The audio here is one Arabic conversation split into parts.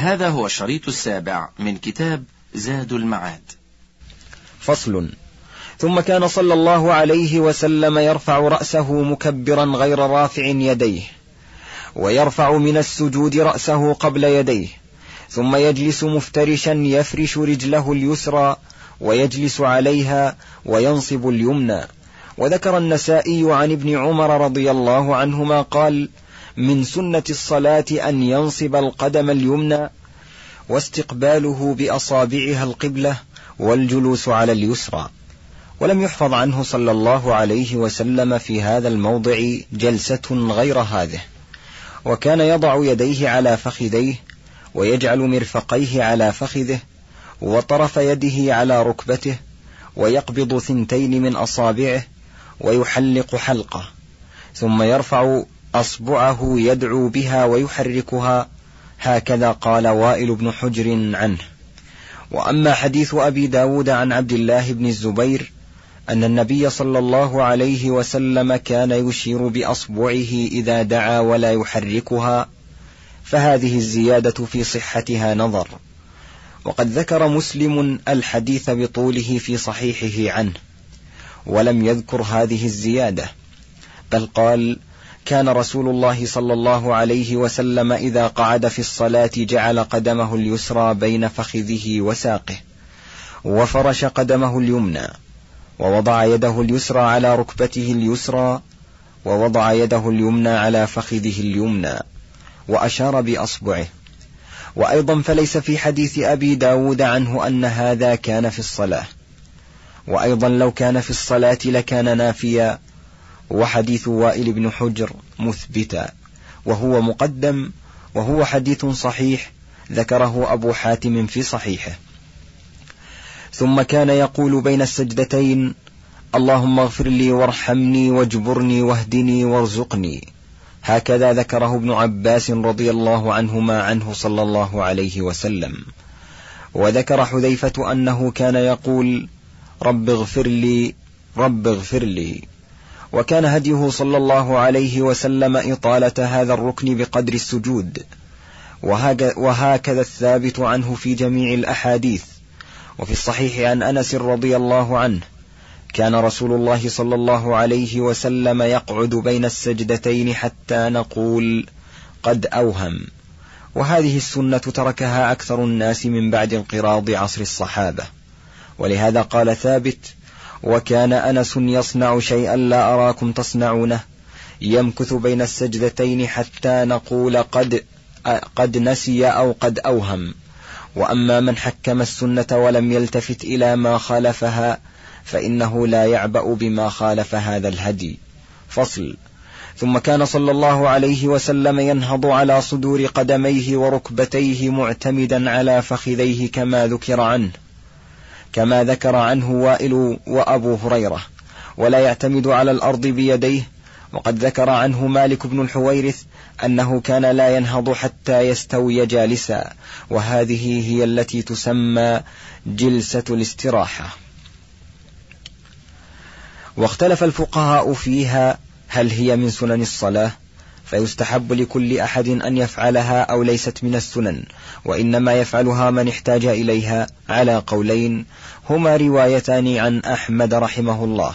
هذا هو الشريط السابع من كتاب زاد المعاد. فصل. ثم كان صلى الله عليه وسلم يرفع رأسه مكبرا غير رافع يديه ويرفع من السجود رأسه قبل يديه ثم يجلس مفترشا يفرش رجله اليسرى ويجلس عليها وينصب اليمنى. وذكر النسائي عن ابن عمر رضي الله عنهما قال من سنة الصلاة أن ينصب القدم اليمنى واستقباله بأصابعها القبلة والجلوس على اليسرى. ولم يحفظ عنه صلى الله عليه وسلم في هذا الموضع جلسة غير هذه. وكان يضع يديه على فخذيه ويجعل مرفقيه على فخذه وطرف يده على ركبته ويقبض ثنتين من أصابعه ويحلق حلقه ثم يرفع أصبعه يدعو بها ويحركها هكذا قال وائل بن حجر عنه. وأما حديث أبي داود عن عبد الله بن الزبير أن النبي صلى الله عليه وسلم كان يشير بأصبعه إذا دعا ولا يحركها فهذه الزيادة في صحتها نظر. وقد ذكر مسلم الحديث بطوله في صحيحه عنه ولم يذكر هذه الزيادة بل قال كان رسول الله صلى الله عليه وسلم إذا قعد في الصلاة جعل قدمه اليسرى بين فخذه وساقه. وفرش قدمه اليمنى. ووضع يده اليسرى على ركبته اليسرى. ووضع يده اليمنى على فخذه اليمنى. وأشار بأصبعه. وأيضا فليس في حديث أبي داود عنه أن هذا كان في الصلاة. وأيضا لو كان في الصلاة لكان نافيا. وحديث وائل بن حجر مثبتا وهو مقدم وهو حديث صحيح ذكره أبو حاتم في صحيحه. ثم كان يقول بين السجدتين اللهم اغفر لي وارحمني واجبرني واهدني وارزقني. هكذا ذكره ابن عباس رضي الله عنهما عنه صلى الله عليه وسلم. وذكر حذيفة أنه كان يقول رب اغفر لي رب اغفر لي. وكان هديه صلى الله عليه وسلم إطالة هذا الركن بقدر السجود. وهكذا الثابت عنه في جميع الأحاديث. وفي الصحيح عن أنس رضي الله عنه كان رسول الله صلى الله عليه وسلم يقعد بين السجدتين حتى نقول قد أوهم. وهذه السنة تركها أكثر الناس من بعد انقراض عصر الصحابة. ولهذا قال ثابت وكان أنس يصنع شيئا لا أراكم تصنعونه. يمكث بين السجدتين حتى نقول قد قد نسي أو قد أوهم. وأما من حكم السنة ولم يلتفت إلى ما خالفها فإنه لا يعبأ بما خالف هذا الهدي. فصل. ثم كان صلى الله عليه وسلم ينهض على صدور قدميه وركبتيه معتمدا على فخذيه كما ذكر عنه. كما ذكر عنه وائل وأبو هريرة ولا يعتمد على الأرض بيديه. وقد ذكر عنه مالك بن الحويرث أنه كان لا ينهض حتى يستوي جالسا وهذه هي التي تسمى جلسة الاستراحة. واختلف الفقهاء فيها هل هي من سنن الصلاة؟ فيستحب لكل أحد أن يفعلها أو ليست من السنن وإنما يفعلها من احتاج إليها على قولين هما روايتان عن أحمد رحمه الله.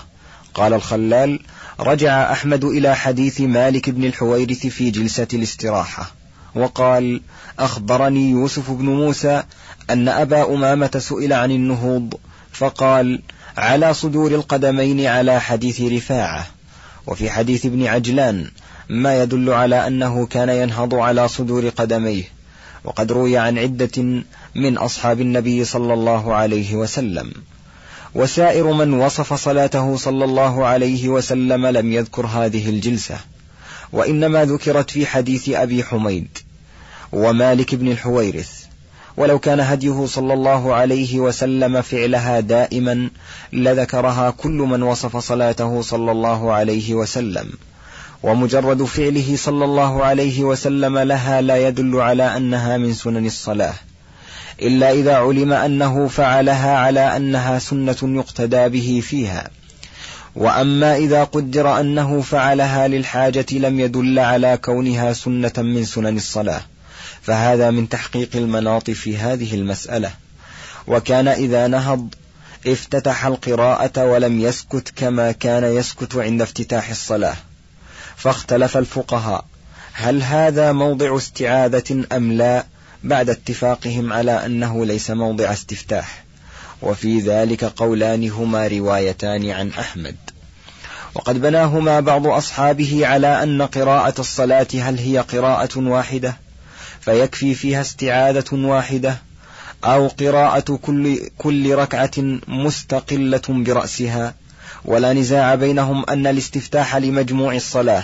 قال الخلال رجع أحمد إلى حديث مالك بن الحويرث في جلسة الاستراحة وقال أخبرني يوسف بن موسى أن أبا أمامة سئل عن النهوض فقال على صدور القدمين على حديث رفاعة. وفي حديث ابن عجلان ما يدل على أنه كان ينهض على صدور قدميه. وقد روي عن عدة من أصحاب النبي صلى الله عليه وسلم. وسائر من وصف صلاته صلى الله عليه وسلم لم يذكر هذه الجلسة. وإنما ذكرت في حديث أبي حميد ومالك بن الحويرث. ولو كان هديه صلى الله عليه وسلم فعلها دائما لذكرها كل من وصف صلاته صلى الله عليه وسلم. ومجرد فعله صلى الله عليه وسلم لها لا يدل على أنها من سنن الصلاة إلا إذا علم أنه فعلها على أنها سنة يقتدى به فيها. وأما إذا قدر أنه فعلها للحاجة لم يدل على كونها سنة من سنن الصلاة فهذا من تحقيق المناط في هذه المسألة. وكان إذا نهض افتتح القراءة ولم يسكت كما كان يسكت عند افتتاح الصلاة. فاختلف الفقهاء. هل هذا موضع استعاذة أم لا بعد اتفاقهم على أنه ليس موضع استفتاح؟ وفي ذلك قولان هما روايتان عن أحمد. وقد بناهما بعض أصحابه على أن قراءة الصلاة هل هي قراءة واحدة؟ فيكفي فيها استعاذة واحدة أو قراءة كل, كل ركعة مستقلة برأسها؟ ولا نزاع بينهم أن الاستفتاح لمجموع الصلاة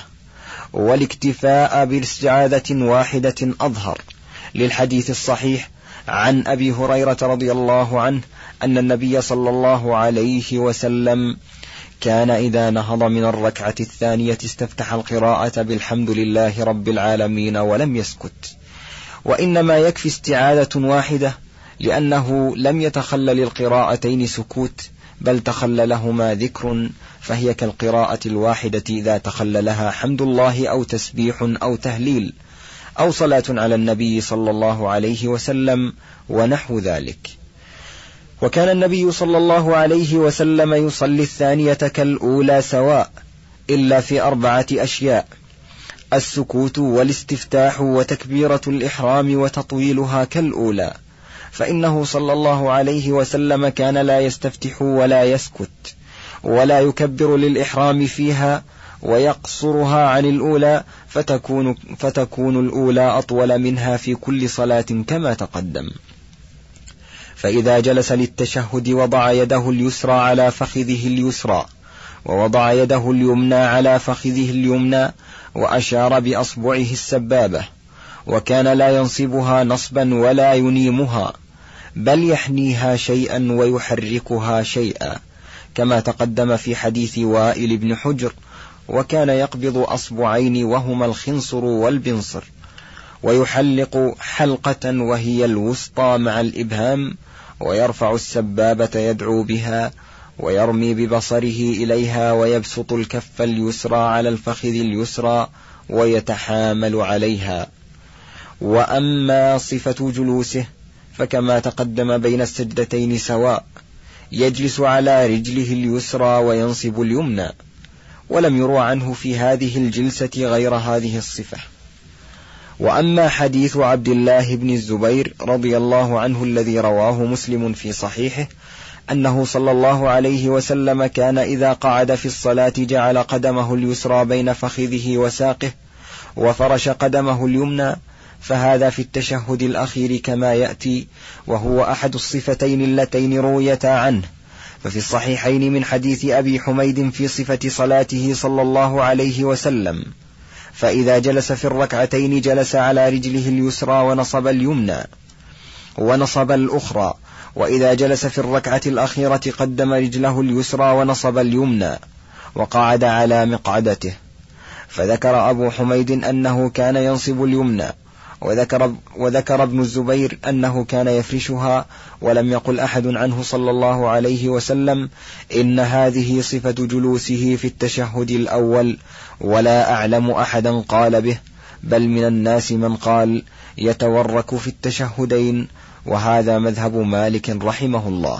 والاكتفاء باستعاذة واحدة أظهر للحديث الصحيح عن أبي هريرة رضي الله عنه أن النبي صلى الله عليه وسلم كان إذا نهض من الركعة الثانية استفتح القراءة بالحمد لله رب العالمين ولم يسكت. وإنما يكفي استعاذة واحدة لأنه لم يتخلل القراءتين سكوت بل تخللهما ذكر فهي كالقراءة الواحدة إذا تخللها حمد الله أو تسبيح أو تهليل أو صلاة على النبي صلى الله عليه وسلم ونحو ذلك. وكان النبي صلى الله عليه وسلم يصلي الثانية كالأولى سواء إلا في أربعة أشياء السكوت والاستفتاح وتكبيرة الإحرام وتطويلها كالأولى. فإنه صلى الله عليه وسلم كان لا يستفتح ولا يسكت ولا يكبر للإحرام فيها ويقصرها عن الأولى فتكون, فتكون الأولى أطول منها في كل صلاة كما تقدم. فإذا جلس للتشهد وضع يده اليسرى على فخذه اليسرى ووضع يده اليمنى على فخذه اليمنى وأشار بأصبعه السبابة وكان لا ينصبها نصبا ولا ينيمها بل يحنيها شيئا ويحركها شيئا كما تقدم في حديث وائل بن حجر وكان يقبض أصبعين وهما الخنصر والبنصر ويحلق حلقة وهي الوسطى مع الإبهام ويرفع السبابة يدعو بها ويرمي ببصره إليها ويبسط الكف اليسرى على الفخذ اليسرى ويتحامل عليها. وأما صفة جلوسه فكما تقدم بين السجدتين سواء يجلس على رجله اليسرى وينصب اليمنى ولم يروى عنه في هذه الجلسة غير هذه الصفة. وأما حديث عبد الله بن الزبير رضي الله عنه الذي رواه مسلم في صحيحه أنه صلى الله عليه وسلم كان إذا قعد في الصلاة جعل قدمه اليسرى بين فخذه وساقه وفرش قدمه اليمنى فهذا في التشهد الأخير كما يأتي وهو أحد الصفتين اللتين رويتا عنه. ففي الصحيحين من حديث أبي حميد في صفة صلاته صلى الله عليه وسلم فإذا جلس في الركعتين جلس على رجله اليسرى ونصب اليمنى ونصب الأخرى وإذا جلس في الركعة الأخيرة قدم رجله اليسرى ونصب اليمنى وقعد على مقعدته. فذكر أبو حميد أنه كان ينصب اليمنى وذكر, وذكر ابن الزبير أنه كان يفرشها ولم يقل أحد عنه صلى الله عليه وسلم إن هذه صفة جلوسه في التشهد الأول ولا أعلم أحدا قال به بل من الناس من قال يتورك في التشهدين وهذا مذهب مالك رحمه الله.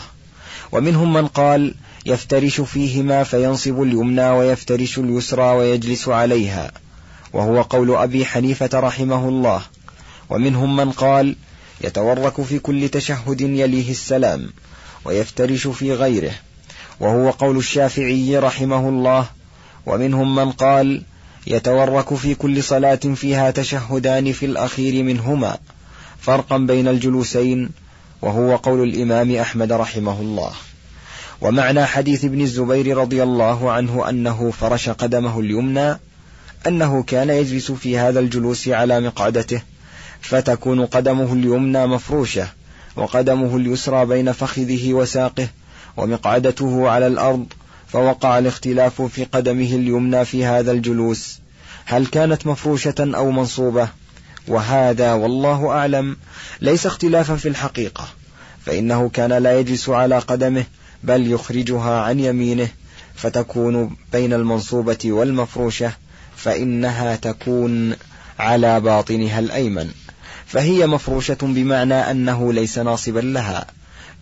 ومنهم من قال يفترش فيهما فينصب اليمنى ويفترش اليسرى ويجلس عليها وهو قول أبي حنيفة رحمه الله. ومنهم من قال يتورك في كل تشهد يليه السلام ويفترش في غيره وهو قول الشافعي رحمه الله ومنهم من قال يتورك في كل صلاة فيها تشهدان في الأخير منهما فرقا بين الجلوسين وهو قول الإمام أحمد رحمه الله. ومعنى حديث ابن الزبير رضي الله عنه أنه فرش قدمه اليمنى أنه كان يجلس في هذا الجلوس على مقعدته فتكون قدمه اليمنى مفروشة وقدمه اليسرى بين فخذه وساقه ومقعدته على الأرض فوقع الاختلاف في قدمه اليمنى في هذا الجلوس. هل كانت مفروشة أو منصوبة؟ وهذا والله أعلم. ليس اختلافا في الحقيقة فإنه كان لا يجلس على قدمه بل يخرجها عن يمينه. فتكون بين المنصوبة والمفروشة فإنها تكون على باطنها الأيمن. فهي مفروشة بمعنى أنه ليس ناصبا لها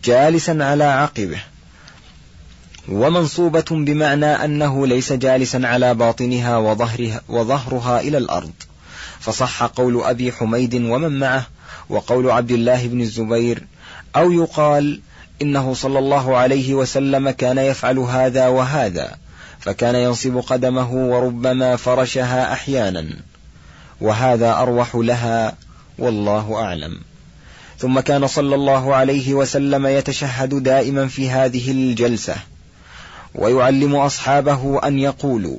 جالسا على عقبه. ومنصوبة بمعنى أنه ليس جالسا على باطنها وظهرها, وظهرها إلى الأرض. فصح قول أبي حميد ومن معه وقول عبد الله بن الزبير أو يقال إنه صلى الله عليه وسلم كان يفعل هذا وهذا فكان ينصب قدمه وربما فرشها أحيانا. وهذا أروح لها والله أعلم. ثم كان صلى الله عليه وسلم يتشهد دائما في هذه الجلسة ويعلم أصحابه أن يقولوا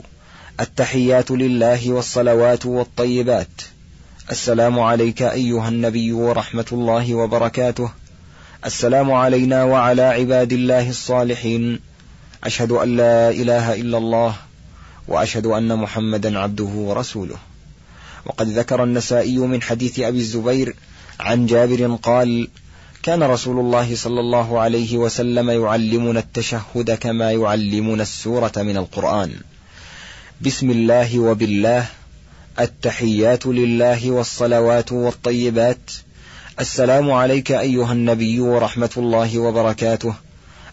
التحيات لله والصلوات والطيبات. السلام عليك أيها النبي ورحمة الله وبركاته. السلام علينا وعلى عباد الله الصالحين. أشهد أن لا إله إلا الله وأشهد أن محمدا عبده ورسوله. وقد ذكر النسائي من حديث أبي الزبير عن جابر قال كان رسول الله صلى الله عليه وسلم يعلمنا التشهد كما يعلمنا السورة من القرآن. بسم الله وبالله التحيات لله والصلوات والطيبات. السلام عليك أيها النبي ورحمة الله وبركاته.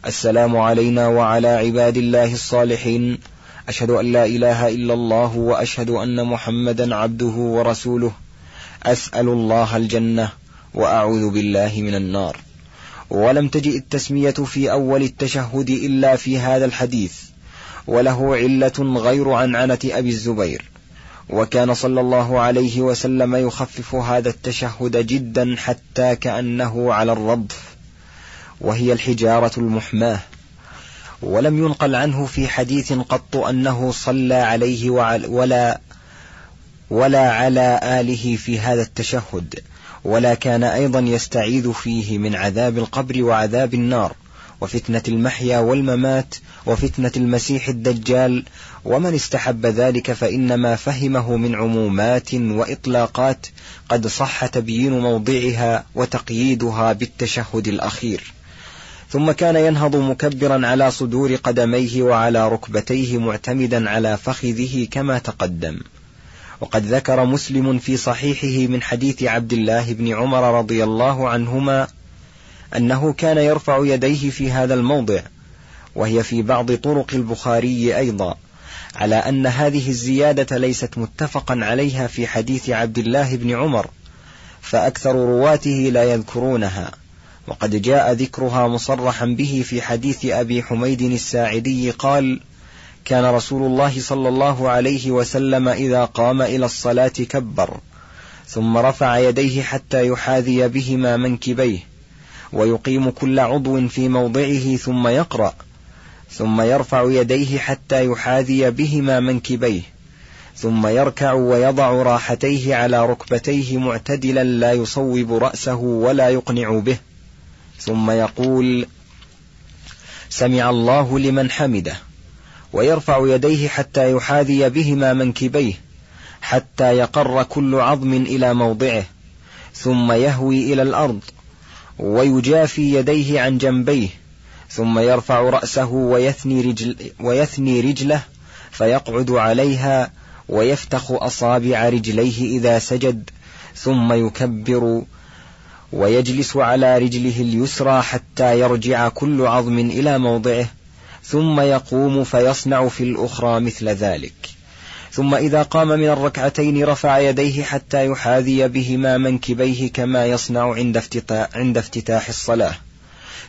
السلام علينا وعلى عباد الله الصالحين. أشهد أن لا إله إلا الله وأشهد أن محمدا عبده ورسوله. أسأل الله الجنة وأعوذ بالله من النار. ولم تجئ التسمية في أول التشهد إلا في هذا الحديث وله علة غير عنعنة أبي الزبير. وكان صلى الله عليه وسلم يخفف هذا التشهد جدا حتى كأنه على الرضف. وهي الحجارة المحماة. ولم ينقل عنه في حديث قط أنه صلى عليه ولا ولا على آله في هذا التشهد ولا كان أيضا يستعيذ فيه من عذاب القبر وعذاب النار وفتنة المحيا والممات وفتنة المسيح الدجال ومن استحب ذلك فإنما فهمه من عمومات وإطلاقات قد صح تبيين موضعها وتقييدها بالتشهد الأخير. ثم كان ينهض مكبرا على صدور قدميه وعلى ركبتيه معتمدا على فخذه كما تقدم. وقد ذكر مسلم في صحيحه من حديث عبد الله بن عمر رضي الله عنهما أنه كان يرفع يديه في هذا الموضع وهي في بعض طرق البخاري أيضا على أن هذه الزيادة ليست متفقا عليها في حديث عبد الله بن عمر فأكثر رواته لا يذكرونها. وقد جاء ذكرها مصرحا به في حديث أبي حميد الساعدي قال كان رسول الله صلى الله عليه وسلم إذا قام إلى الصلاة كبر ثم رفع يديه حتى يحاذي بهما منكبيه ويقيم كل عضو في موضعه ثم يقرأ ثم يرفع يديه حتى يحاذي بهما منكبيه ثم يركع ويضع راحتيه على ركبتيه معتدلا لا يصوب رأسه ولا يقنع به. ثم يقول سمع الله لمن حمده ويرفع يديه حتى يحاذي بهما منكبيه حتى يقر كل عظم إلى موضعه ثم يهوي إلى الأرض ويجافي يديه عن جنبيه ثم يرفع رأسه ويثني, رجل ويثني رجله فيقعد عليها ويفتخ أصابع رجليه إذا سجد ثم يكبر ويجلس على رجله اليسرى حتى يرجع كل عظم إلى موضعه ثم يقوم فيصنع في الأخرى مثل ذلك. ثم إذا قام من الركعتين رفع يديه حتى يحاذي بهما منكبيه كما يصنع عند افتتاح, الصلاة.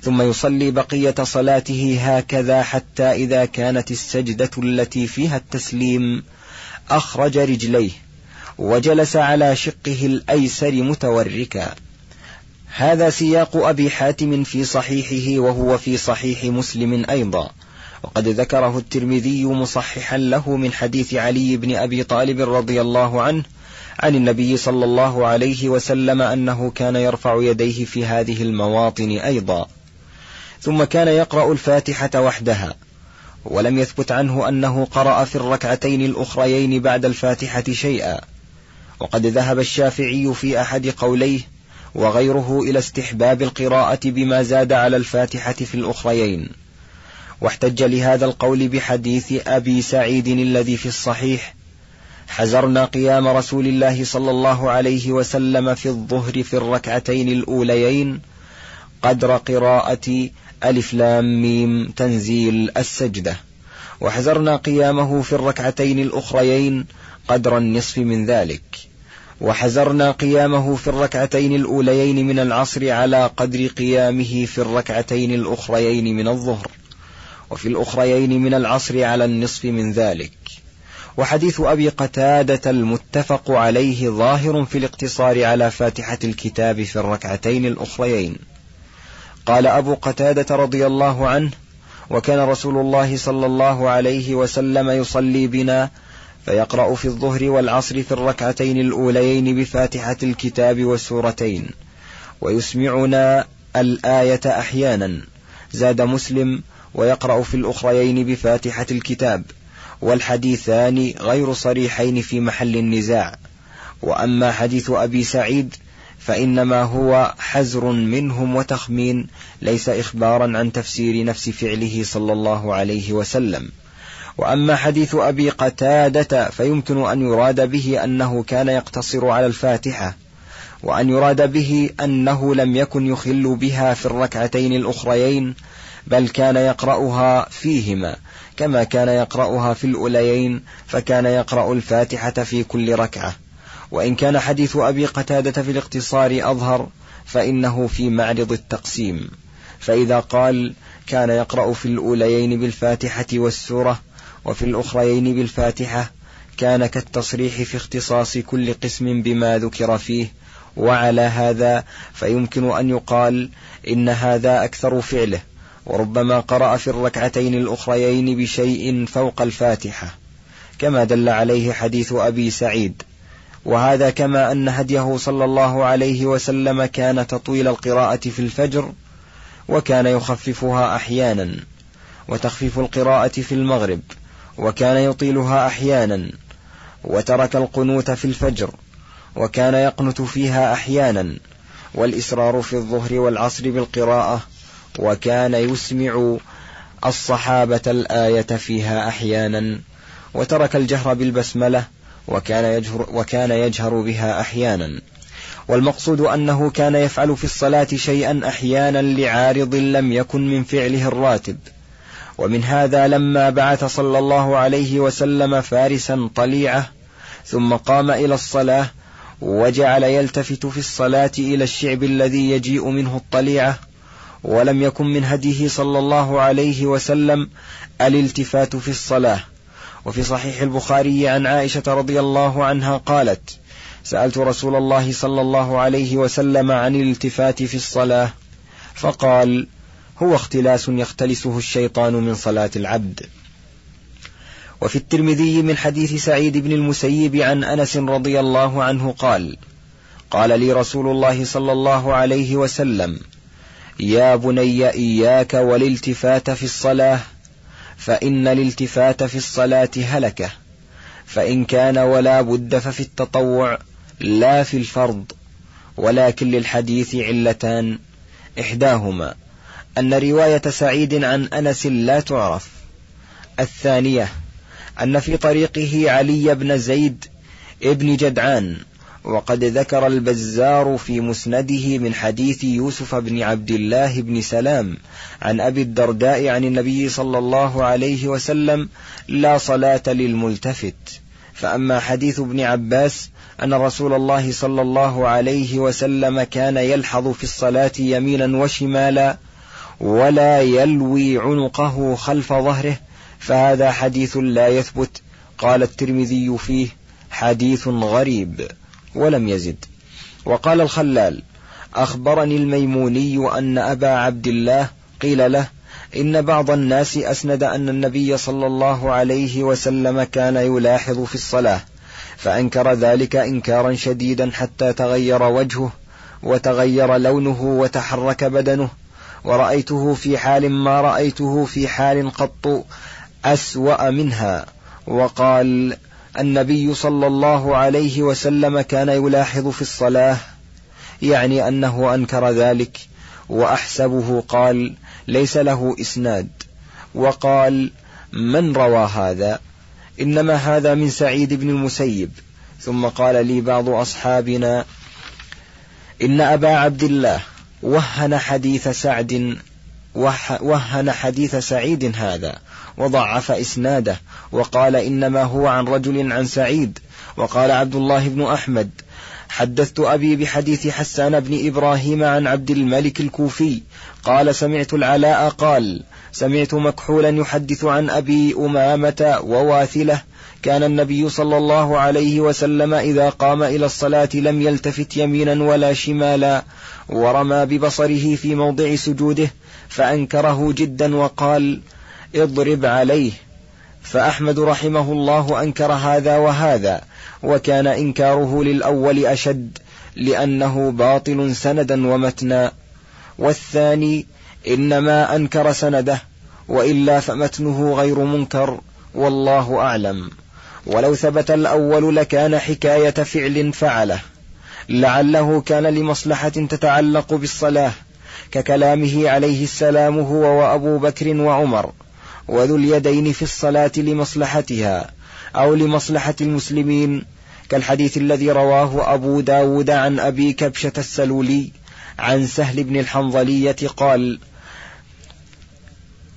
ثم يصلي بقية صلاته هكذا حتى إذا كانت السجدة التي فيها التسليم أخرج رجليه وجلس على شقه الأيسر متوركا. هذا سياق أبي حاتم في صحيحه وهو في صحيح مسلم أيضا. وقد ذكره الترمذي مصححا له من حديث علي بن أبي طالب رضي الله عنه عن النبي صلى الله عليه وسلم أنه كان يرفع يديه في هذه المواطن أيضا. ثم كان يقرأ الفاتحة وحدها. ولم يثبت عنه أنه قرأ في الركعتين الأخريين بعد الفاتحة شيئا. وقد ذهب الشافعي في أحد قوليه وغيره إلى استحباب القراءة بما زاد على الفاتحة في الأخريين. واحتج لهذا القول بحديث أبي سعيد الذي في الصحيح حزرنا قيام رسول الله صلى الله عليه وسلم في الظهر في الركعتين الأوليين قدر قراءة ألف لام ميم تنزيل السجدة. وحزرنا قيامه في الركعتين الأخريين قدر النصف من ذلك. وحزرنا قيامه في الركعتين الأوليين من العصر على قدر قيامه في الركعتين الأخريين من الظهر وفي الأخريين من العصر على النصف من ذلك. وحديث أبي قتادة المتفق عليه ظاهر في الاقتصار على فاتحة الكتاب في الركعتين الأخريين. قال أبو قتادة رضي الله عنه وكان رسول الله صلى الله عليه وسلم يصلي بنا فيقرأ في الظهر والعصر في الركعتين الأوليين بفاتحة الكتاب والسورتين. ويسمعنا الآية أحيانا. زاد مسلم ويقرأ في الأخريين بفاتحة الكتاب. والحديثان غير صريحين في محل النزاع. وأما حديث أبي سعيد فإنما هو حزر منهم وتخمين ليس إخبارا عن تفسير نفس فعله صلى الله عليه وسلم. وأما حديث أبي قتادة فيمكن أن يراد به أنه كان يقتصر على الفاتحة وأن يراد به أنه لم يكن يخل بها في الركعتين الأخريين بل كان يقرأها فيهما كما كان يقرأها في الأوليين فكان يقرأ الفاتحة في كل ركعة. وإن كان حديث أبي قتادة في الاقتصار أظهر فإنه في معرض التقسيم. فإذا قال كان يقرأ في الأوليين بالفاتحة والسورة وفي الأخريين بالفاتحة كان كالتصريح في اختصاص كل قسم بما ذكر فيه وعلى هذا فيمكن أن يقال إن هذا أكثر فعله وربما قرأ في الركعتين الأخريين بشيء فوق الفاتحة كما دل عليه حديث أبي سعيد. وهذا كما أن هديه صلى الله عليه وسلم كان تطويل القراءة في الفجر وكان يخففها أحيانا وتخفيف القراءة في المغرب. وكان يطيلها أحيانا وترك القنوت في الفجر وكان يقنت فيها أحيانا والإسرار في الظهر والعصر بالقراءة وكان يسمع الصحابة الآية فيها أحيانا وترك الجهر بالبسملة وكان يجهر, وكان يجهر بها أحيانا. والمقصود أنه كان يفعل في الصلاة شيئا أحيانا لعارض لم يكن من فعله الراتب. ومن هذا لما بعث صلى الله عليه وسلم فارسا طليعة ثم قام إلى الصلاة وجعل يلتفت في الصلاة إلى الشعب الذي يجيء منه الطليعة ولم يكن من هديه صلى الله عليه وسلم الالتفات في الصلاة. وفي صحيح البخاري عن عائشة رضي الله عنها قالت سألت رسول الله صلى الله عليه وسلم عن الالتفات في الصلاة فقال هو اختلاس يختلسه الشيطان من صلاة العبد. وفي الترمذي من حديث سعيد بن المسيب عن أنس رضي الله عنه قال قال لي رسول الله صلى الله عليه وسلم يا بني إياك والالتفات في الصلاة فإن الالتفات في الصلاة هلكة فإن كان ولا بد ففي التطوع لا في الفرض ولكن للحديث علتان إحداهما. أن رواية سعيد عن أنس لا تعرف. الثانية أن في طريقه علي بن زيد ابن جدعان وقد ذكر البزار في مسنده من حديث يوسف بن عبد الله بن سلام عن أبي الدرداء عن النبي صلى الله عليه وسلم لا صلاة للملتفت. فأما حديث ابن عباس أن رسول الله صلى الله عليه وسلم كان يلحظ في الصلاة يمينا وشمالا ولا يلوي عنقه خلف ظهره فهذا حديث لا يثبت. قال الترمذي فيه حديث غريب ولم يزد. وقال الخلال أخبرني الميموني أن أبا عبد الله قيل له إن بعض الناس أسند أن النبي صلى الله عليه وسلم كان يلاحظ في الصلاة فأنكر ذلك إنكارا شديدا حتى تغير وجهه وتغير لونه وتحرك بدنه ورأيته في حال ما رأيته في حال قط أسوأ منها. وقال النبي صلى الله عليه وسلم كان يلاحظ في الصلاة يعني أنه أنكر ذلك وأحسبه قال ليس له إسناد. وقال من روى هذا؟ إنما هذا من سعيد بن المسيب. ثم قال لي بعض أصحابنا إن أبا عبد الله وهن حديث سعد وهن حديث سعيد هذا وضعف إسناده وقال إنما هو عن رجل عن سعيد وقال عبد الله بن أحمد حدثت أبي بحديث حسان بن إبراهيم عن عبد الملك الكوفي قال سمعت العلاء قال سمعت مكحولا يحدث عن أبي أمامة وواثلة كان النبي صلى الله عليه وسلم إذا قام إلى الصلاة لم يلتفت يمينا ولا شمالا ورمى ببصره في موضع سجوده فأنكره جدا وقال اضرب عليه. فأحمد رحمه الله أنكر هذا وهذا وكان إنكاره للأول أشد لأنه باطل سندا ومتنا. والثاني إنما أنكر سنده وإلا فمتنه غير منكر والله أعلم. ولو ثبت الأول لكان حكاية فعل فعله. لعله كان لمصلحة تتعلق بالصلاة ككلامه عليه السلام هو وأبو بكر وعمر وذو اليدين في الصلاة لمصلحتها أو لمصلحة المسلمين كالحديث الذي رواه أبو داود عن أبي كبشة السلولي عن سهل بن الحنظلية قال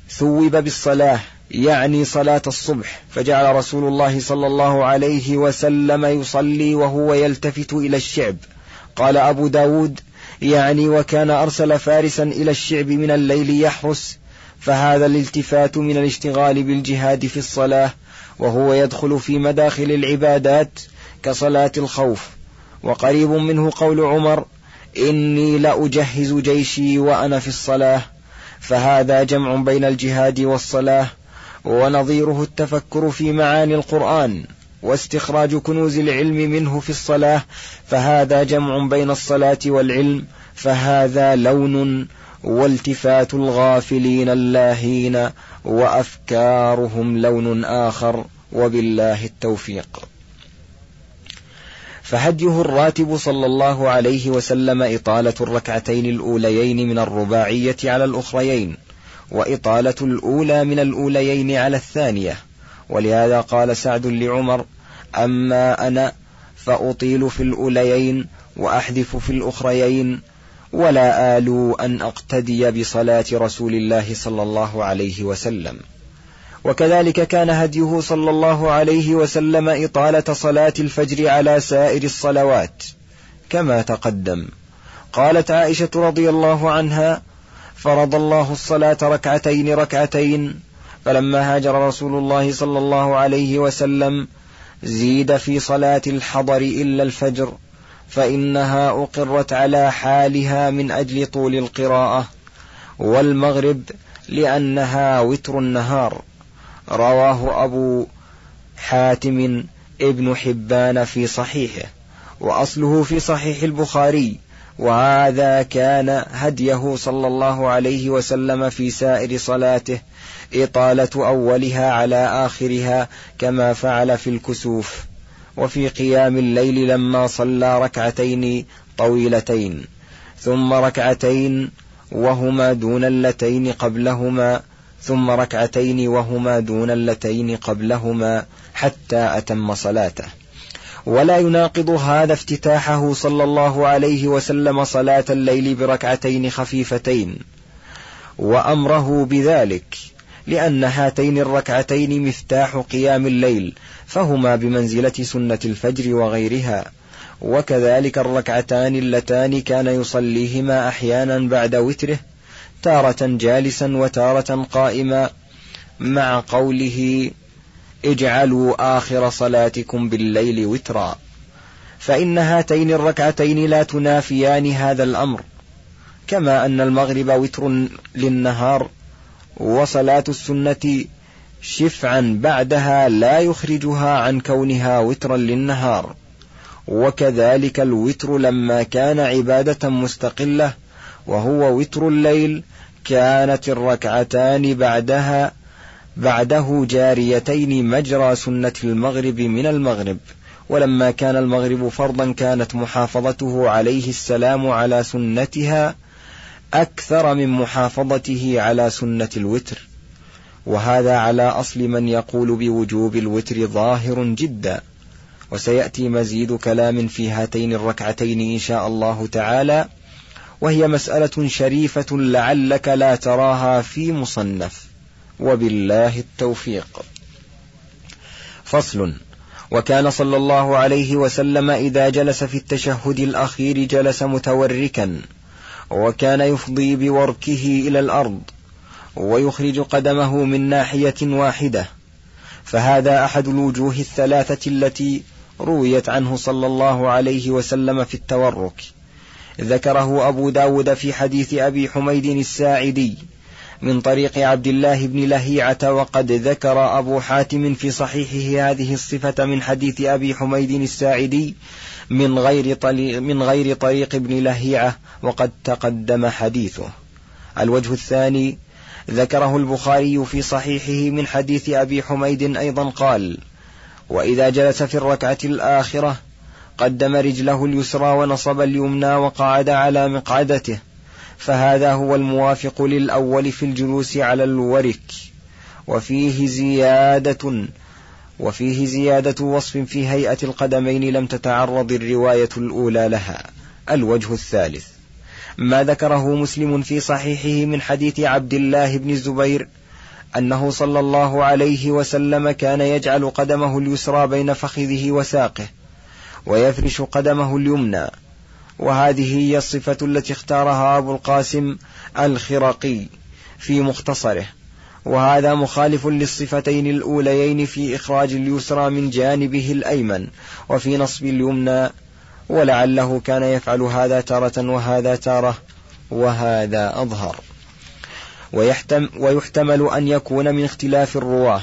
ثوب بالصلاة يعني صلاة الصبح فجعل رسول الله صلى الله عليه وسلم يصلي وهو يلتفت إلى الشعب. قال أبو داود يعني وكان أرسل فارسا إلى الشعب من الليل يحرس فهذا الالتفات من الاشتغال بالجهاد في الصلاة وهو يدخل في مداخل العبادات كصلاة الخوف. وقريب منه قول عمر إني لأجهز جيشي وأنا في الصلاة فهذا جمع بين الجهاد والصلاة ونظيره التفكر في معاني القرآن واستخراج كنوز العلم منه في الصلاة فهذا جمع بين الصلاة والعلم فهذا لون والتفات الغافلين اللاهين وأفكارهم لون آخر وبالله التوفيق. فهديه الراتب صلى الله عليه وسلم إطالة الركعتين الأوليين من الرباعية على الأخريين. وإطالة الأولى من الأوليين على الثانية. ولهذا قال سعد لعمر أما أنا فأطيل في الأوليين وأحذف في الأخريين ولا آل أن أقتدي بصلاة رسول الله صلى الله عليه وسلم. وكذلك كان هديه صلى الله عليه وسلم إطالة صلاة الفجر على سائر الصلوات كما تقدم. قالت عائشة رضي الله عنها فرض الله الصلاة ركعتين ركعتين فلما هاجر رسول الله صلى الله عليه وسلم زيد في صلاة الحضر إلا الفجر فإنها أقرت على حالها من أجل طول القراءة والمغرب لأنها وتر النهار. رواه أبو حاتم ابن حبان في صحيحه وأصله في صحيح البخاري. وهذا كان هديه صلى الله عليه وسلم في سائر صلاته إطالة أولها على آخرها كما فعل في الكسوف وفي قيام الليل لما صلى ركعتين طويلتين ثم ركعتين وهما دون اللتين قبلهما ثم ركعتين وهما دون اللتين قبلهما حتى أتم صلاته. ولا يناقض هذا افتتاحه صلى الله عليه وسلم صلاة الليل بركعتين خفيفتين. وأمره بذلك لأن هاتين الركعتين مفتاح قيام الليل فهما بمنزلة سنة الفجر وغيرها. وكذلك الركعتان اللتان كان يصليهما أحيانا بعد وتره تارة جالسا وتارة قائما مع قوله اجعلوا آخر صلاتكم بالليل وترا. فإن هاتين الركعتين لا تنافيان هذا الأمر. كما أن المغرب وتر للنهار وصلاة السنة شفعا بعدها لا يخرجها عن كونها وترا للنهار. وكذلك الوتر لما كان عبادة مستقلة وهو وتر الليل كانت الركعتان بعدها بعده جاريتين مجرى سنة المغرب من المغرب. ولما كان المغرب فرضا كانت محافظته عليه السلام على سنتها أكثر من محافظته على سنة الوتر. وهذا على أصل من يقول بوجوب الوتر ظاهر جدا. وسيأتي مزيد كلام في هاتين الركعتين إن شاء الله تعالى. وهي مسألة شريفة لعلك لا تراها في مصنف. وبالله التوفيق. فصل. وكان صلى الله عليه وسلم إذا جلس في التشهد الأخير جلس متوركا وكان يفضي بوركه إلى الأرض ويخرج قدمه من ناحية واحدة. فهذا أحد الوجوه الثلاثة التي رويت عنه صلى الله عليه وسلم في التورك. ذكره أبو داود في حديث أبي حميد الساعدي. من طريق عبد الله بن لهيعة وقد ذكر أبو حاتم في صحيحه هذه الصفة من حديث أبي حميد الساعدي من غير من غير طريق ابن لهيعة وقد تقدم حديثه. الوجه الثاني ذكره البخاري في صحيحه من حديث أبي حميد أيضا قال وإذا جلس في الركعة الآخرة قدم رجله اليسرى ونصب اليمنى وقعد على مقعدته فهذا هو الموافق للأول في الجلوس على الورك. وفيه زيادة وفيه زيادة وصف في هيئة القدمين لم تتعرض الرواية الأولى لها. الوجه الثالث. ما ذكره مسلم في صحيحه من حديث عبد الله بن الزبير أنه صلى الله عليه وسلم كان يجعل قدمه اليسرى بين فخذه وساقه ويفرش قدمه اليمنى وهذه هي الصفة التي اختارها أبو القاسم الخرقي في مختصره. وهذا مخالف للصفتين الأوليين في إخراج اليسرى من جانبه الأيمن وفي نصب اليمنى ولعله كان يفعل هذا تارة وهذا تارة وهذا أظهر. ويحتم ويحتمل أن يكون من اختلاف الرواة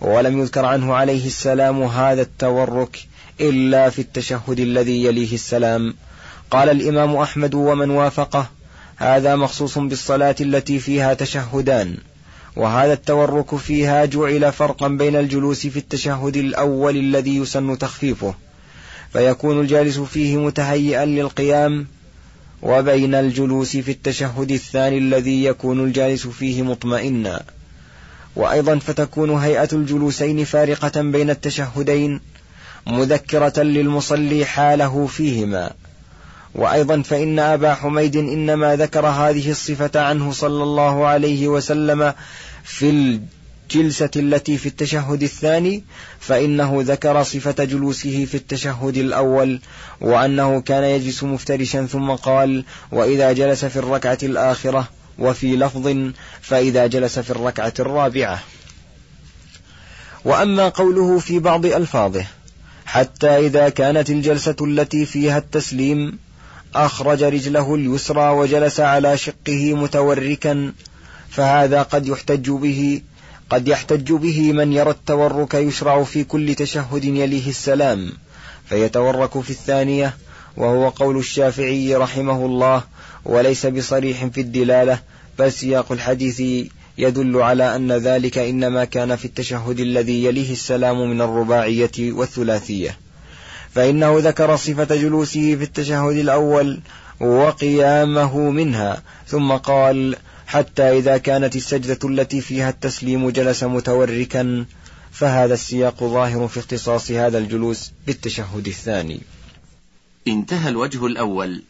ولم يذكر عنه عليه السلام هذا التورك إلا في التشهد الذي يليه السلام قال الإمام أحمد ومن وافقه هذا مخصوص بالصلاة التي فيها تشهدان وهذا التورك فيها جعل فرقا بين الجلوس في التشهد الأول الذي يسن تخفيفه فيكون الجالس فيه متهيئا للقيام وبين الجلوس في التشهد الثاني الذي يكون الجالس فيه مطمئنا وأيضا فتكون هيئة الجلوسين فارقة بين التشهدين مذكرة للمصلي حاله فيهما. وأيضا فإن أبا حميد إنما ذكر هذه الصفة عنه صلى الله عليه وسلم في الجلسة التي في التشهد الثاني فإنه ذكر صفة جلوسه في التشهد الأول وأنه كان يجلس مفترشا ثم قال وإذا جلس في الركعة الآخرة وفي لفظ فإذا جلس في الركعة الرابعة وأما قوله في بعض ألفاظه حتى إذا كانت الجلسة التي فيها التسليم أخرج رجله اليسرى وجلس على شقه متوركا فهذا قد يحتج به قد يحتج به من يرى التورك يشرع في كل تشهد يليه السلام. فيتورك في الثانية وهو قول الشافعي رحمه الله وليس بصريح في الدلالة بل سياق الحديث يدل على أن ذلك إنما كان في التشهد الذي يليه السلام من الرباعية والثلاثية. فإنه ذكر صفة جلوسه في التشهد الأول وقيامه منها ثم قال حتى إذا كانت السجدة التي فيها التسليم جلس متوركا فهذا السياق ظاهر في اختصاص هذا الجلوس بالتشهد الثاني. انتهى الوجه الأول.